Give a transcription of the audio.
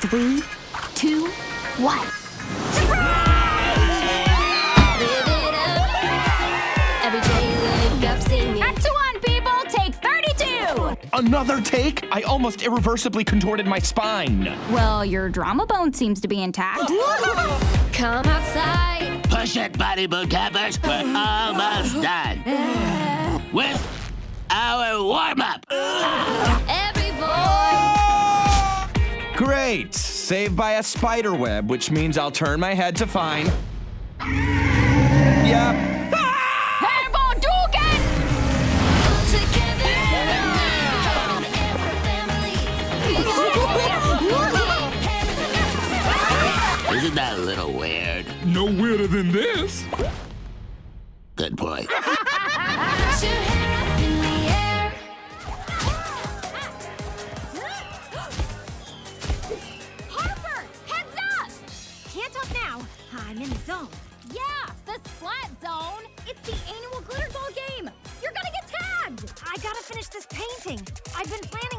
Three, two, one. Live it up. Every day you wake up singing. Back to one, people. Take 32. Another take? I almost irreversibly contorted my spine. Well, your drama bone seems to be intact. Come outside. Push it, body boot campers. We're almost done. With our warm up. Every voice. Great. Saved by a spider web, which means I'll turn my head to find. Yep. Herbo Dugan! All together. Having family. Isn't that a little weird? No weirder than this. Good point. I'm in the zone. Yeah, the splat zone. It's the annual glitter ball game. You're gonna get tagged. I gotta finish this painting. I've been planning